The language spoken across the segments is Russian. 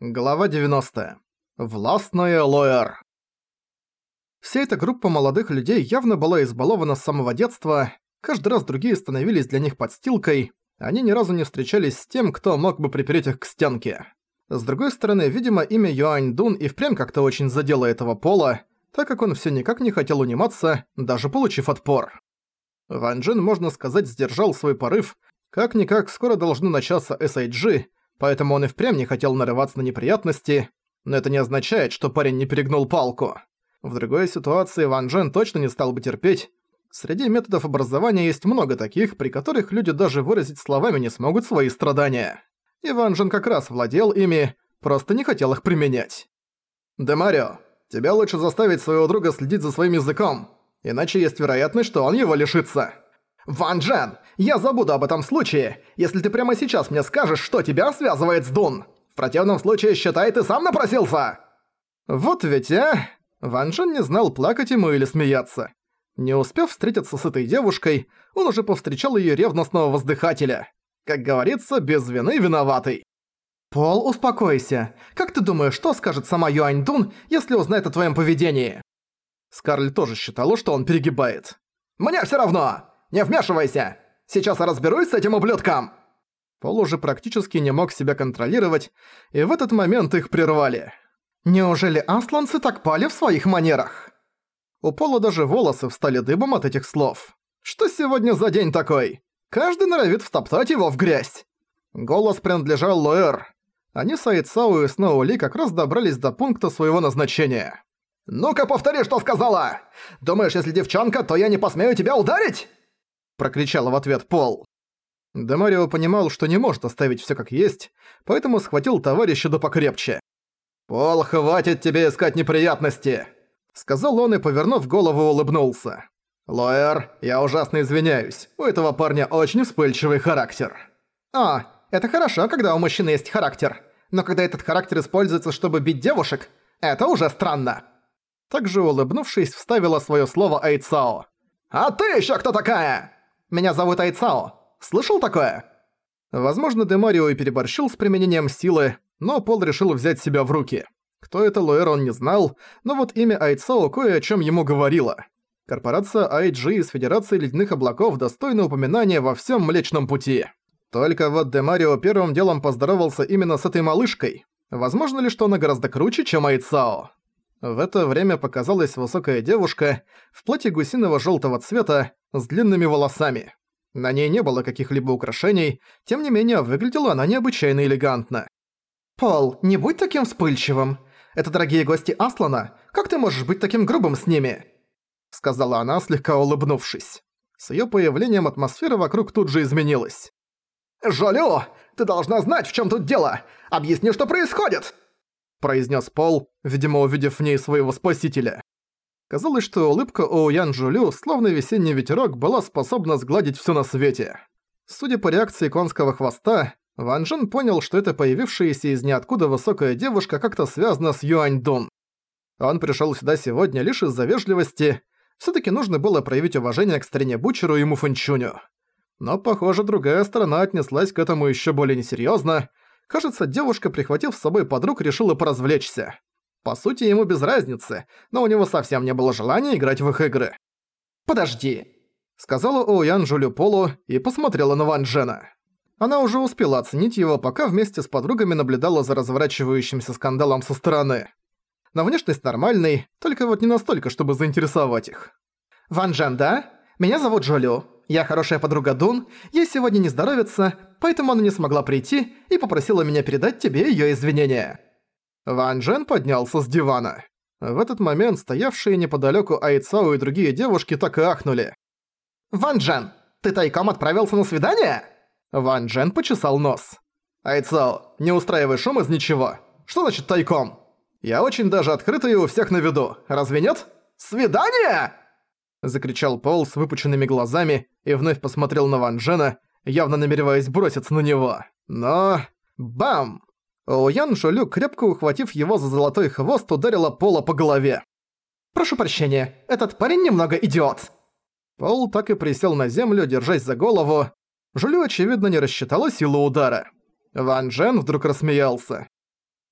Глава 90. Властная Лоэр. Вся эта группа молодых людей явно была избалована с самого детства, каждый раз другие становились для них подстилкой, они ни разу не встречались с тем, кто мог бы припереть их к стенке. С другой стороны, видимо, имя Юань Дун и впрямь как-то очень задело этого пола, так как он все никак не хотел униматься, даже получив отпор. Ван Джин, можно сказать, сдержал свой порыв, как-никак скоро должны начаться SIG, поэтому он и впрямь не хотел нарываться на неприятности, но это не означает, что парень не перегнул палку. В другой ситуации Ван Джен точно не стал бы терпеть. Среди методов образования есть много таких, при которых люди даже выразить словами не смогут свои страдания. И Ван Джен как раз владел ими, просто не хотел их применять. «Демарио, тебе лучше заставить своего друга следить за своим языком, иначе есть вероятность, что он его лишится». «Ван Джен, я забуду об этом случае, если ты прямо сейчас мне скажешь, что тебя связывает с Дун. В противном случае, считай, ты сам напросился!» «Вот ведь, а!» Ван Джен не знал, плакать ему или смеяться. Не успев встретиться с этой девушкой, он уже повстречал её ревностного воздыхателя. Как говорится, без вины виноватый. «Пол, успокойся. Как ты думаешь, что скажет сама Юань Дун, если узнает о твоем поведении?» Скарлетт тоже считала, что он перегибает. «Мне всё равно! Не вмешивайся! Сейчас разберусь с этим ублюдком!» Пол уже практически не мог себя контролировать, и в этот момент их прервали. «Неужели асланцы так пали в своих манерах?» У Пола даже волосы встали дыбом от этих слов. «Что сегодня за день такой? Каждый норовит встоптать его в грязь!» Голос принадлежал Лоэр. Они с Айцау и Сноули как раз добрались до пункта своего назначения. «Ну-ка повтори, что сказала! Думаешь, если девчонка, то я не посмею тебя ударить?» Прокричал в ответ Пол. Демарио понимал, что не может оставить всё как есть, поэтому схватил товарища да покрепче. «Пол, хватит тебе искать неприятности!» Сказал он и, повернув голову, улыбнулся. «Лоэр, я ужасно извиняюсь, у этого парня очень вспыльчивый характер». «А, это хорошо, когда у мужчины есть характер, но когда этот характер используется, чтобы бить девушек, это уже странно». Также улыбнувшись, вставила своё слово Айцао. «А ты ещё кто такая?» Меня зовут Айцао. Слышал такое?» Возможно, Демарио и переборщил с применением силы, но Пол решил взять себя в руки. Кто это Лоэр он не знал, но вот имя Айцао кое о чем ему говорило. Корпорация IG из Федерации Ледяных Облаков достойна упоминания во всем Млечном Пути. Только вот Демарио первым делом поздоровался именно с этой малышкой. Возможно ли, что она гораздо круче, чем Айцао? В это время показалась высокая девушка в платье гусиного желтого цвета с длинными волосами. На ней не было каких-либо украшений, тем не менее выглядела она необычайно элегантно. «Пол, не будь таким вспыльчивым. Это дорогие гости Аслана. Как ты можешь быть таким грубым с ними?» Сказала она, слегка улыбнувшись. С её появлением атмосфера вокруг тут же изменилась. «Жолю, ты должна знать, в чём тут дело! Объясни, что происходит!» Произнес Пол, видимо, увидев в ней своего спасителя. Казалось, что улыбка у Ян Жулю, словно весенний ветерок, была способна сгладить всё на свете. Судя по реакции конского хвоста, Ван Джен понял, что эта появившаяся из ниоткуда высокая девушка как-то связана с Юань Дун. Он пришёл сюда сегодня лишь из-за вежливости, всё-таки нужно было проявить уважение к старине Бучеру и Муфэнчуню. Но, похоже, другая сторона отнеслась к этому ещё более несерьёзно, Кажется, девушка, прихватив с собой подруг, решила поразвлечься. По сути, ему без разницы, но у него совсем не было желания играть в их игры. «Подожди», — сказала Оуян Жулю Полу и посмотрела на Ван Джена. Она уже успела оценить его, пока вместе с подругами наблюдала за разворачивающимся скандалом со стороны. На внешность нормальный, только вот не настолько, чтобы заинтересовать их. «Ван Джен, да? Меня зовут Жолю. Я хорошая подруга Дун, ей сегодня не здоровится, поэтому она не смогла прийти и попросила меня передать тебе её извинения». Ван Джен поднялся с дивана. В этот момент стоявшие неподалёку Айцао и другие девушки так и ахнули. «Ван Джен, ты тайком отправился на свидание?» Ван Джен почесал нос. «Айцао, не устраивай шум из ничего. Что значит тайком? Я очень даже открытый у всех на виду, разве нет? Свидание?» Закричал Пол с выпученными глазами и вновь посмотрел на Ван Джена, явно намереваясь броситься на него. Но... Бам! Ян Жолю, крепко ухватив его за золотой хвост, ударила Пола по голове. «Прошу прощения, этот парень немного идиот!» Пол так и присел на землю, держась за голову. Жулю, очевидно, не рассчитала силу удара. Ван Джен вдруг рассмеялся.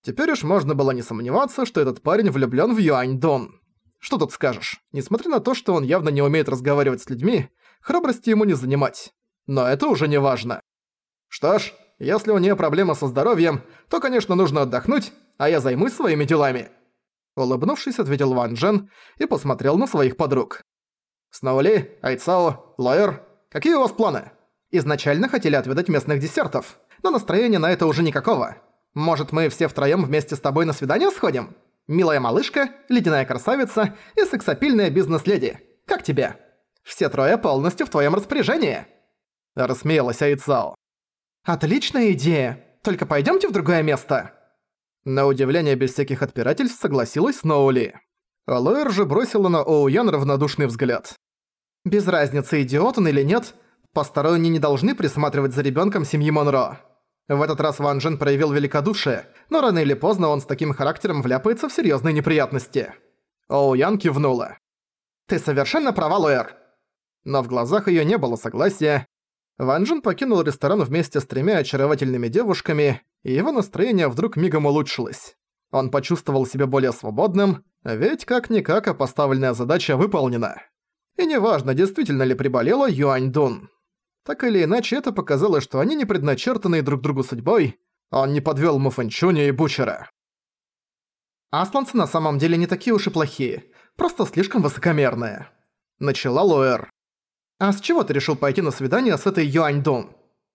Теперь уж можно было не сомневаться, что этот парень влюблён в Юань Дон. Что тут скажешь? Несмотря на то, что он явно не умеет разговаривать с людьми, храбрости ему не занимать. Но это уже не важно. Что ж, если у неё проблема со здоровьем, то, конечно, нужно отдохнуть, а я займусь своими делами. Улыбнувшись, ответил Ван Джен и посмотрел на своих подруг. Сноули, Айцао, Лоэр, какие у вас планы? Изначально хотели отведать местных десертов, но настроения на это уже никакого. Может, мы все втроём вместе с тобой на свидание сходим? Милая малышка, ледяная красавица и сексапильная бизнес-леди. Как тебе? Все трое полностью в твоём распоряжении!» Рассмеялась Айцао. «Отличная идея! Только пойдёмте в другое место!» На удивление без всяких отпирательств согласилась Сноули. Лоэр же бросила на Оуян равнодушный взгляд. «Без разницы, идиот он или нет, посторонние не должны присматривать за ребёнком семьи Монро. В этот раз Ван Джен проявил великодушие, но рано или поздно он с таким характером вляпается в серьезные неприятности. Оу Ян кивнула. «Ты совершенно права, Луэр!» Но в глазах ее не было согласия. Ван Джен покинул ресторан вместе с тремя очаровательными девушками, и его настроение вдруг мигом улучшилось. Он почувствовал себя более свободным, ведь как-никак, а поставленная задача выполнена. И неважно, действительно ли приболела Юань Дун. Так или иначе, это показало, что они не предначертаны друг другу судьбой, он не подвёл Муфэнчуня и Бучера. «Асланцы на самом деле не такие уж и плохие, просто слишком высокомерные», — начала Луэр. «А с чего ты решил пойти на свидание с этой Юань Дун?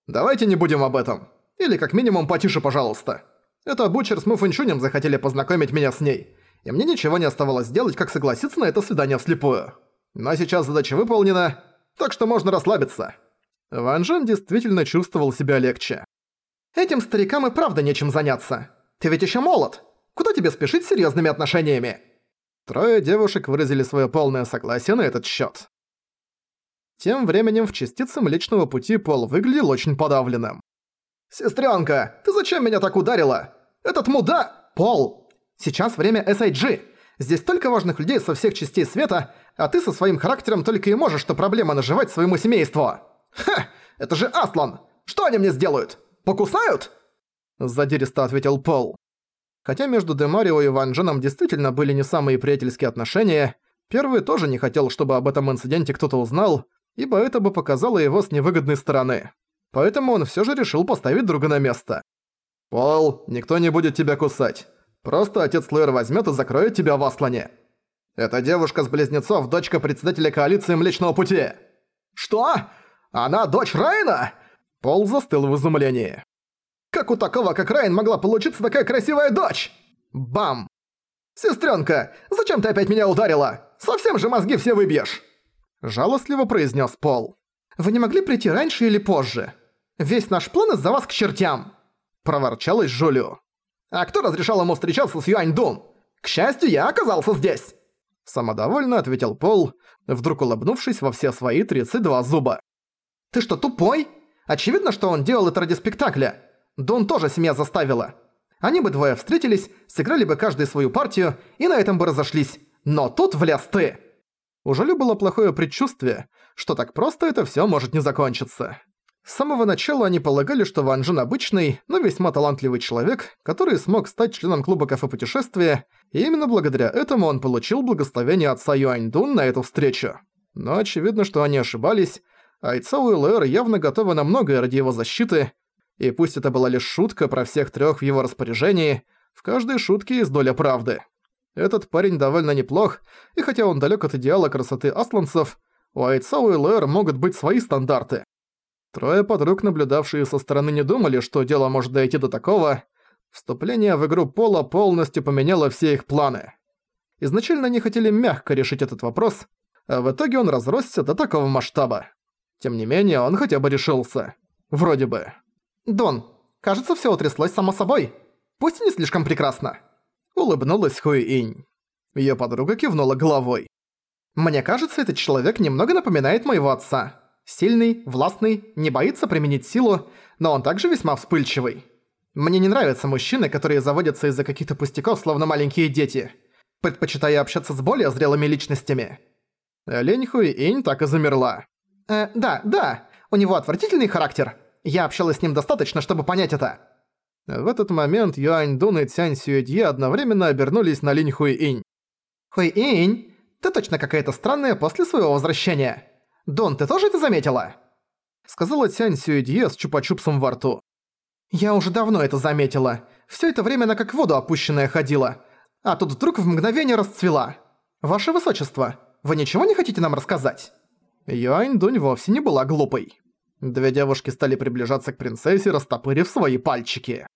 Давайте не будем об этом. Или как минимум потише, пожалуйста. Это Бучер с Муфэнчунем захотели познакомить меня с ней, и мне ничего не оставалось делать, как согласиться на это свидание вслепую. Но сейчас задача выполнена, так что можно расслабиться». Ван Жен действительно чувствовал себя легче. «Этим старикам и правда нечем заняться. Ты ведь еще молод. Куда тебе спешить с серьезными отношениями?» Трое девушек выразили свое полное согласие на этот счет. Тем временем в частице Млечного Пути Пол выглядел очень подавленным. «Сестрёнка, ты зачем меня так ударила? Этот муда... Пол! Сейчас время SIG. Здесь столько важных людей со всех частей света, а ты со своим характером только и можешь что проблема наживать своему семейству!» «Ха! Это же Аслан! Что они мне сделают? Покусают?» Задиристо ответил Пол. Хотя между Демарио и Ван Дженом действительно были не самые приятельские отношения, первый тоже не хотел, чтобы об этом инциденте кто-то узнал, ибо это бы показало его с невыгодной стороны. Поэтому он всё же решил поставить друга на место. «Пол, никто не будет тебя кусать. Просто отец Лэр возьмёт и закроет тебя в Аслане. Это девушка с близнецов, дочка председателя коалиции Млечного Пути». «Что? Она дочь Райна?» Пол застыл в изумлении. «Как у такого, как Райан, могла получиться такая красивая дочь?» Бам! «Сестрёнка, зачем ты опять меня ударила? Совсем же мозги все выбьешь!» Жалостливо произнес Пол. «Вы не могли прийти раньше или позже? Весь наш план из-за вас к чертям!» Проворчалась Жулю. «А кто разрешал ему встречаться с Юань Дун? К счастью, я оказался здесь!» Самодовольно ответил Пол, вдруг улыбнувшись во все свои 32 зуба. «Ты что, тупой? Очевидно, что он делал это ради спектакля. Дон тоже семья заставила. Они бы двое встретились, сыграли бы каждый свою партию и на этом бы разошлись. Но тут влез ты!» У Жолю было плохое предчувствие, что так просто это всё может не закончиться. С самого начала они полагали, что Ван Джен обычный, но весьма талантливый человек, который смог стать членом клуба кафе путешествия, и именно благодаря этому он получил благословение отца Юань Дун на эту встречу. Но очевидно, что они ошибались, Айцао и явно готовы на многое ради его защиты, и пусть это была лишь шутка про всех трёх в его распоряжении, в каждой шутке есть доля правды. Этот парень довольно неплох, и хотя он далёк от идеала красоты асланцев, у Айцао и Лэр могут быть свои стандарты. Трое подруг, наблюдавшие со стороны, не думали, что дело может дойти до такого. Вступление в игру Пола полностью поменяло все их планы. Изначально они хотели мягко решить этот вопрос, а в итоге он разросся до такого масштаба. Тем не менее, он хотя бы решился. Вроде бы. «Дон, кажется, всё утряслось само собой. Пусть не слишком прекрасно». Улыбнулась Хуи-Инь. Её подруга кивнула головой. «Мне кажется, этот человек немного напоминает моего отца. Сильный, властный, не боится применить силу, но он также весьма вспыльчивый. Мне не нравятся мужчины, которые заводятся из-за каких-то пустяков, словно маленькие дети. Предпочитаю общаться с более зрелыми личностями». Лень Хуи-Инь так и замерла. Э, да, да, у него отвратительный характер. Я общалась с ним достаточно, чтобы понять это. В этот момент Юань Дун и Цянь Сюэдье одновременно обернулись на Линь Хуи Инь. «Хуи Инь, ты точно какая-то странная после своего возвращения. Дон, ты тоже это заметила?» Сказала Цянь Сюэдье с чупа-чупсом во рту. «Я уже давно это заметила. Всё это время она как в воду опущенная ходила. А тут вдруг в мгновение расцвела. Ваше Высочество, вы ничего не хотите нам рассказать?» Юань Дунь вовсе не была глупой. Две девушки стали приближаться к принцессе, растопырив свои пальчики.